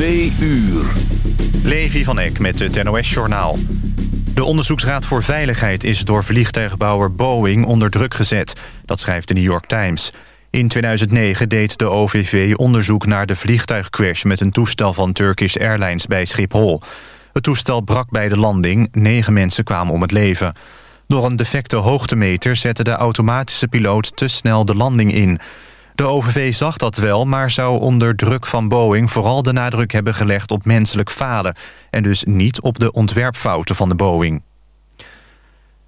Twee uur. Levi van Eck met het NOS-journaal. De Onderzoeksraad voor Veiligheid is door vliegtuigbouwer Boeing onder druk gezet. Dat schrijft de New York Times. In 2009 deed de OVV onderzoek naar de vliegtuigcrash... met een toestel van Turkish Airlines bij Schiphol. Het toestel brak bij de landing. Negen mensen kwamen om het leven. Door een defecte hoogtemeter zette de automatische piloot te snel de landing in... De OVV zag dat wel, maar zou onder druk van Boeing... vooral de nadruk hebben gelegd op menselijk falen... en dus niet op de ontwerpfouten van de Boeing.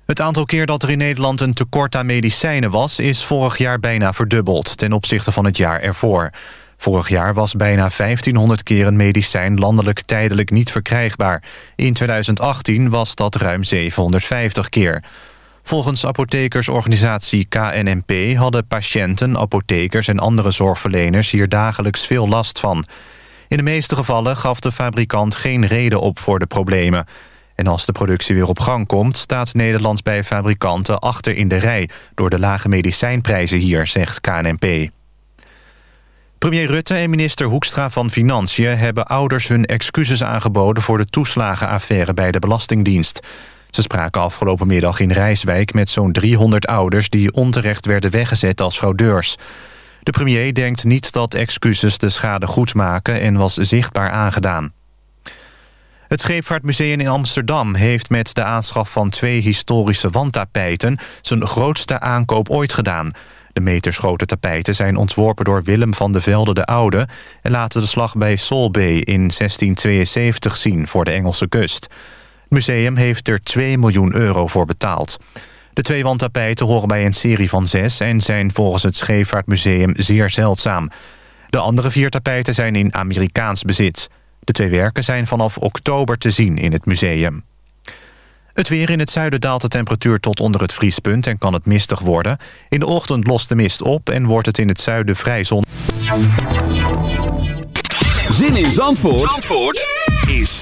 Het aantal keer dat er in Nederland een tekort aan medicijnen was... is vorig jaar bijna verdubbeld ten opzichte van het jaar ervoor. Vorig jaar was bijna 1500 keer een medicijn landelijk tijdelijk niet verkrijgbaar. In 2018 was dat ruim 750 keer. Volgens apothekersorganisatie KNNP hadden patiënten, apothekers en andere zorgverleners hier dagelijks veel last van. In de meeste gevallen gaf de fabrikant geen reden op voor de problemen. En als de productie weer op gang komt, staat Nederland bij fabrikanten achter in de rij door de lage medicijnprijzen hier, zegt KNNP. Premier Rutte en minister Hoekstra van Financiën hebben ouders hun excuses aangeboden voor de toeslagenaffaire bij de Belastingdienst. Ze spraken afgelopen middag in Rijswijk met zo'n 300 ouders... die onterecht werden weggezet als fraudeurs. De premier denkt niet dat excuses de schade goed maken... en was zichtbaar aangedaan. Het Scheepvaartmuseum in Amsterdam heeft met de aanschaf van twee historische wandtapijten... zijn grootste aankoop ooit gedaan. De metersgrote tapijten zijn ontworpen door Willem van de Velde de Oude... en laten de slag bij Solbay in 1672 zien voor de Engelse kust museum heeft er 2 miljoen euro voor betaald. De twee wandtapijten horen bij een serie van zes... en zijn volgens het Scheepvaartmuseum zeer zeldzaam. De andere vier tapijten zijn in Amerikaans bezit. De twee werken zijn vanaf oktober te zien in het museum. Het weer in het zuiden daalt de temperatuur tot onder het vriespunt... en kan het mistig worden. In de ochtend lost de mist op en wordt het in het zuiden vrij zon. Zin in Zandvoort, Zandvoort? is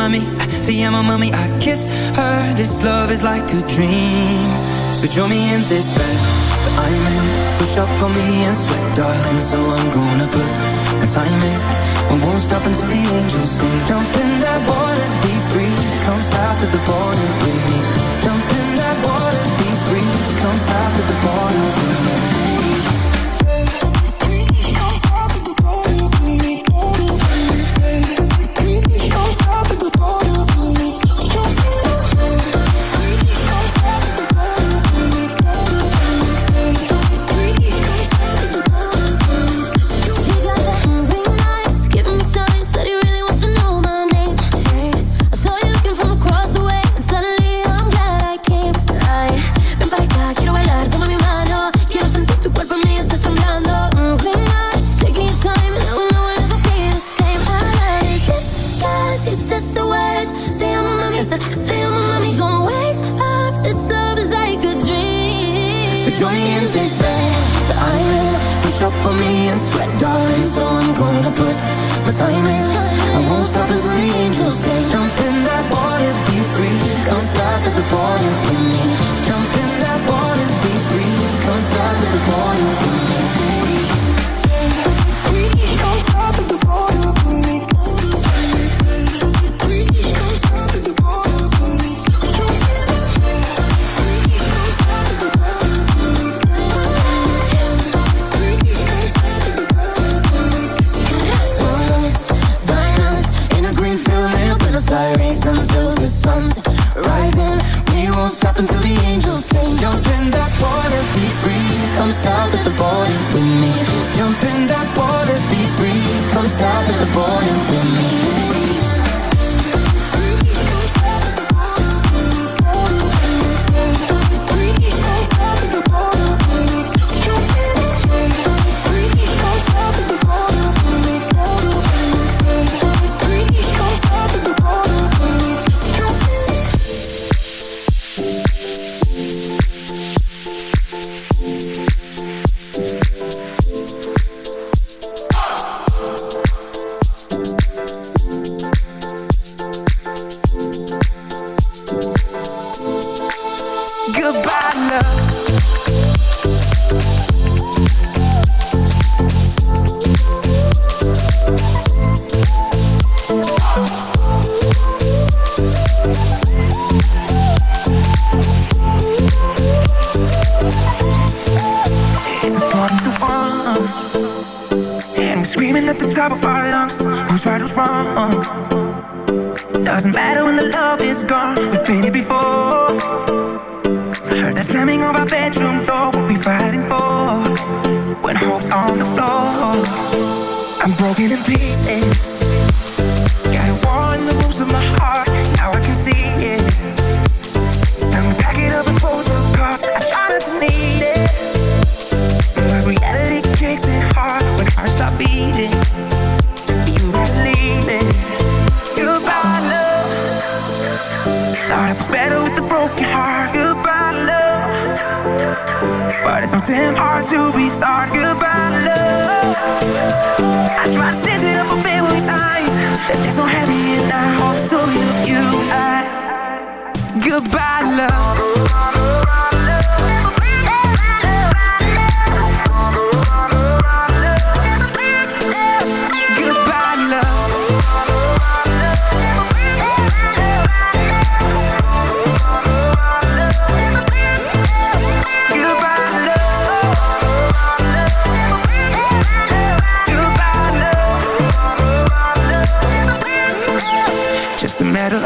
mummy, see I'm a mummy I kiss her, this love is like a dream. So join me in this bed that I'm in. Push up on me and sweat darling So I'm gonna put my time in. I won't stop until the angels sing. Jump in that water, be free. Come south to the border with me.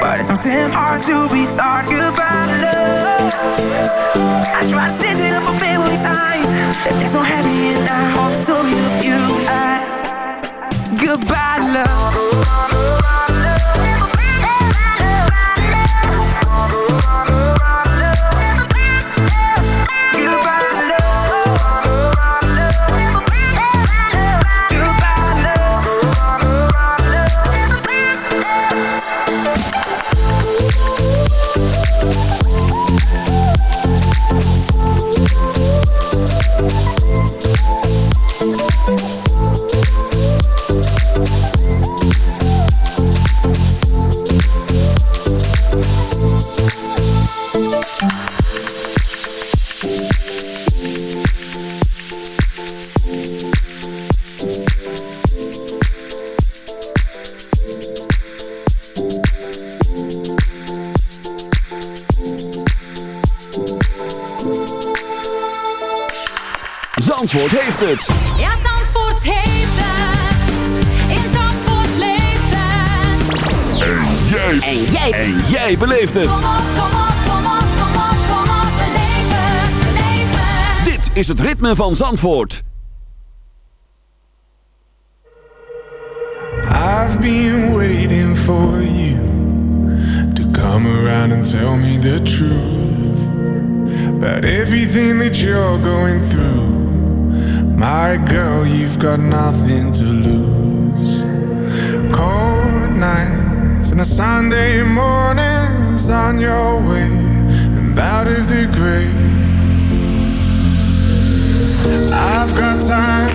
But it's so damn hard to restart. goodbye love. I try to stitch it up a bit with times. That's so happy and I hope the story of you. I, goodbye love. Goodbye, love. jij beleeft het. Dit is het ritme van Zandvoort. I've been waiting for you to come around and tell me the truth about everything that you're going through. My girl, you've got nothing to lose. Cold nights and a Sunday morning. on your way and out of the grave. I've got time,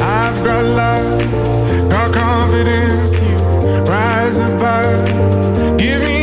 I've got love, got confidence, you rise above. Give me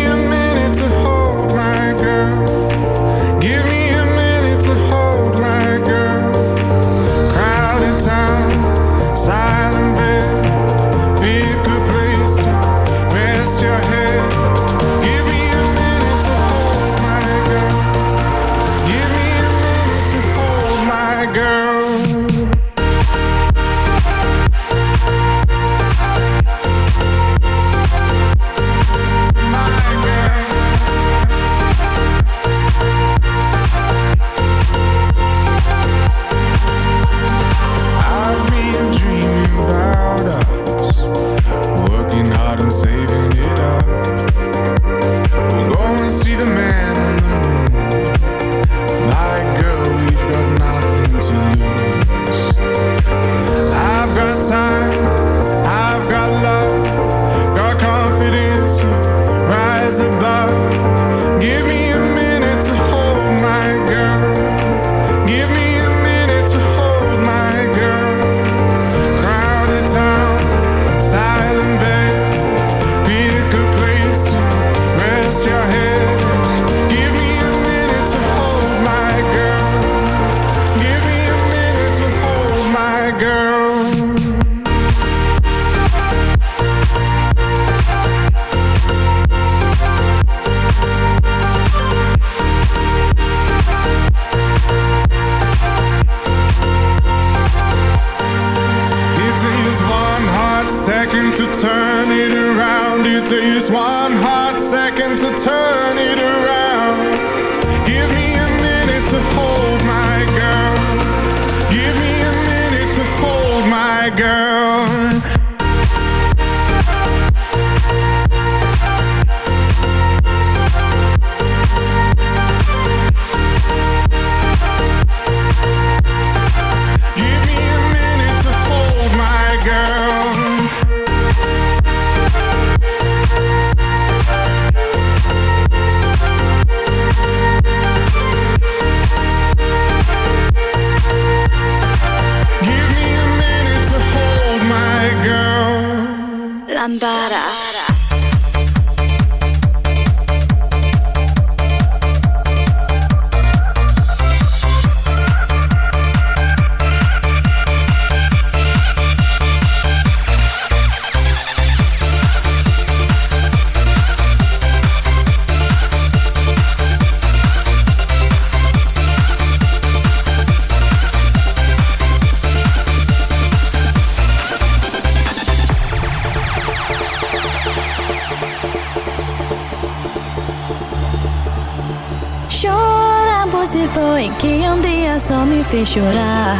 Chora, pois se foi que um dia só me fez chorar.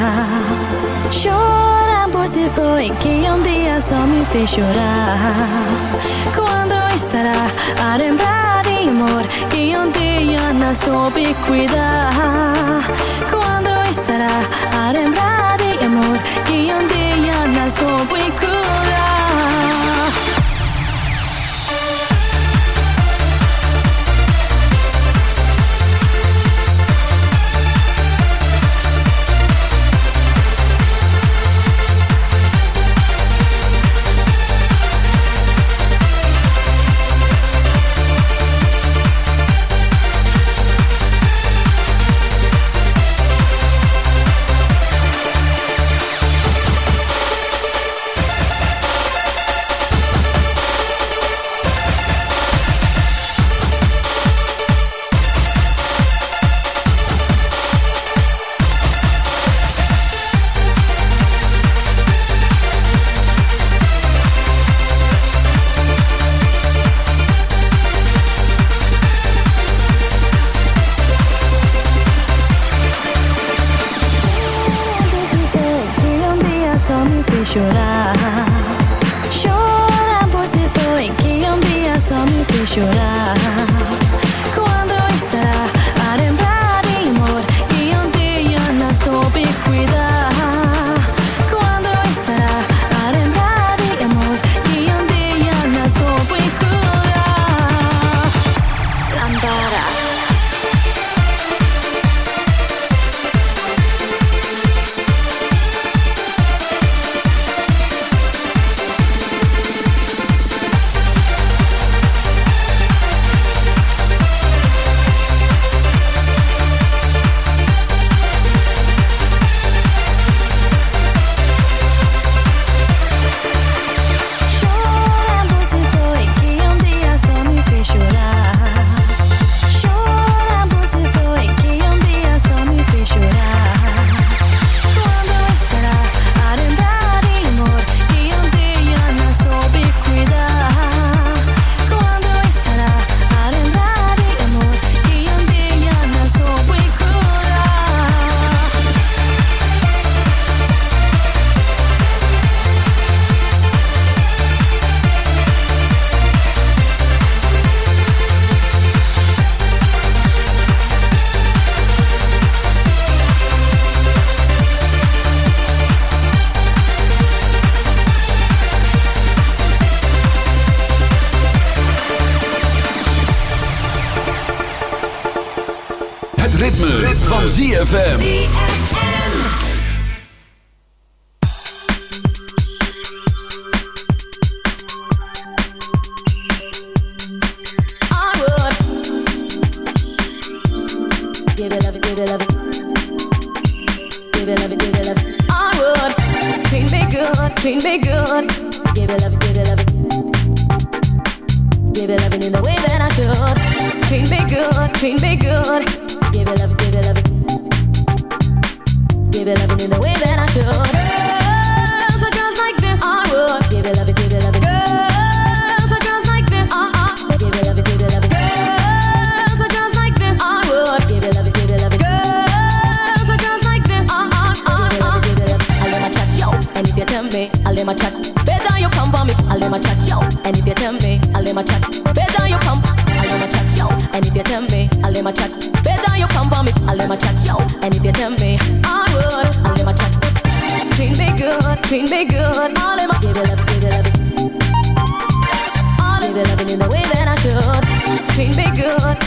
Chora, pois se foi que um dia só me fez chorar. Quando estará a lembrar de amor que um dia não soube cuidar? Quando estará a lembrar de amor que um dia não soube cuidar?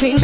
between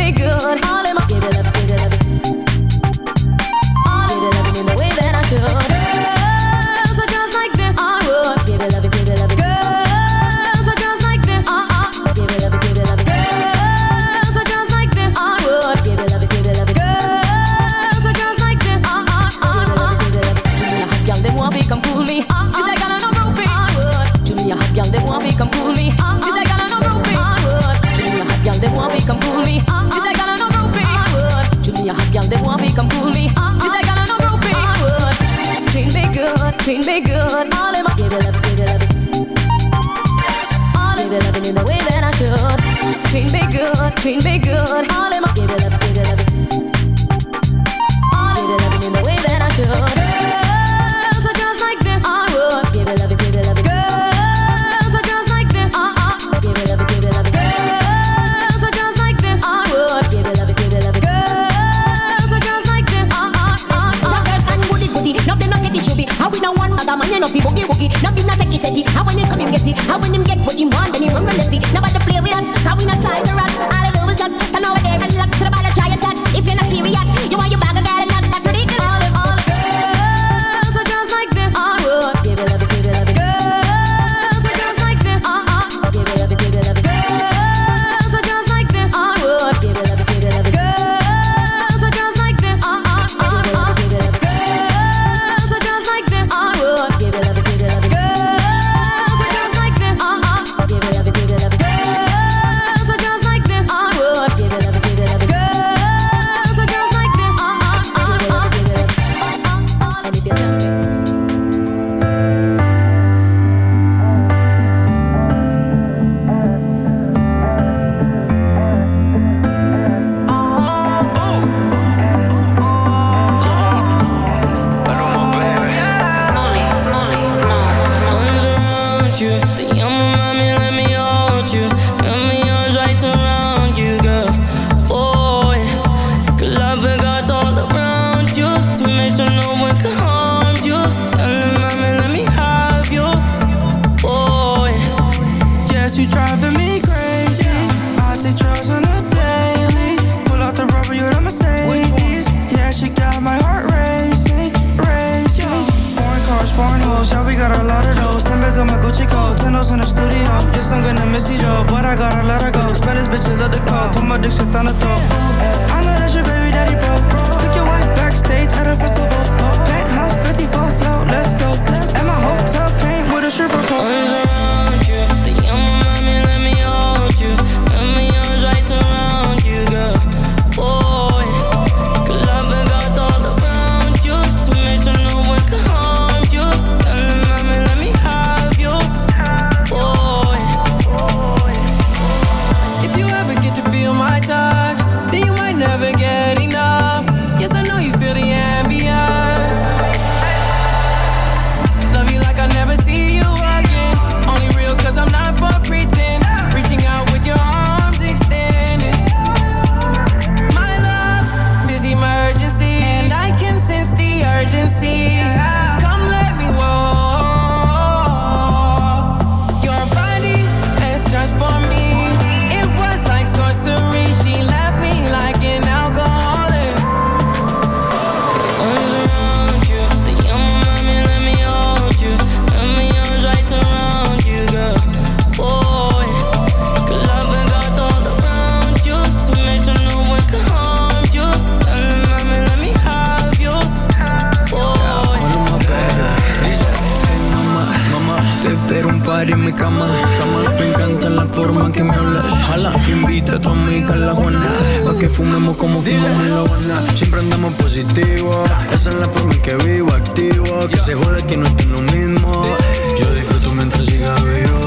you my time. a tu amiga la que fumemos como fumamos en la Habana. Siempre andamos positivo. Esa es la forma en que vivo, activo. Que se jode que no estoy lo mismo. Yo disfruto mientras siga vivo.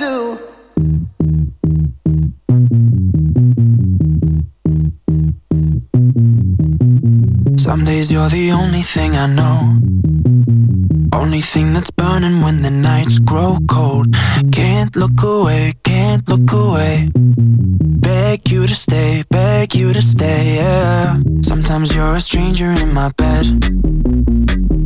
do. Some days you're the only thing I know. Only thing that's burning when the nights grow cold. Can't look away, can't look away. Beg you to stay, beg you to stay, yeah. Sometimes you're a stranger in my bed.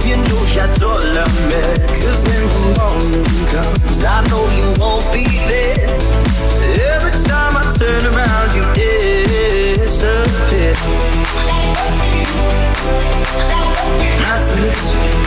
warm, you know you don't love me. Cause when the morning comes, I know you won't be there. Every time I turn around, you disappear. Nice to meet you.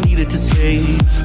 needed to say.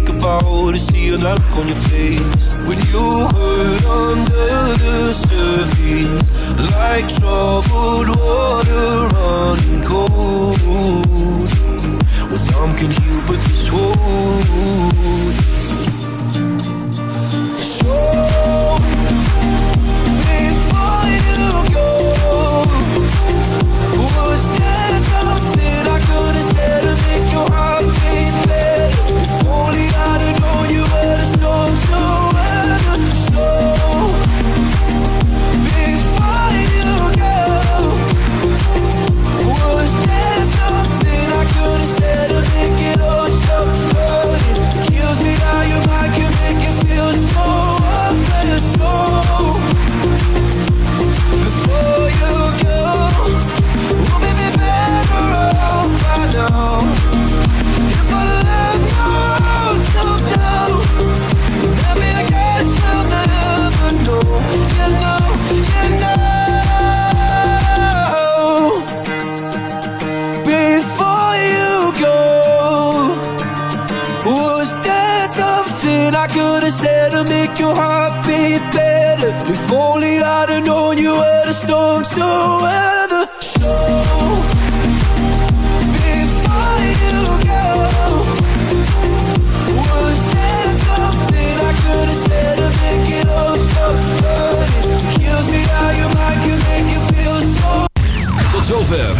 think about is see that look on your face. When you hurt under the surface Like troubled water running cold. Well, some can heal, but this wound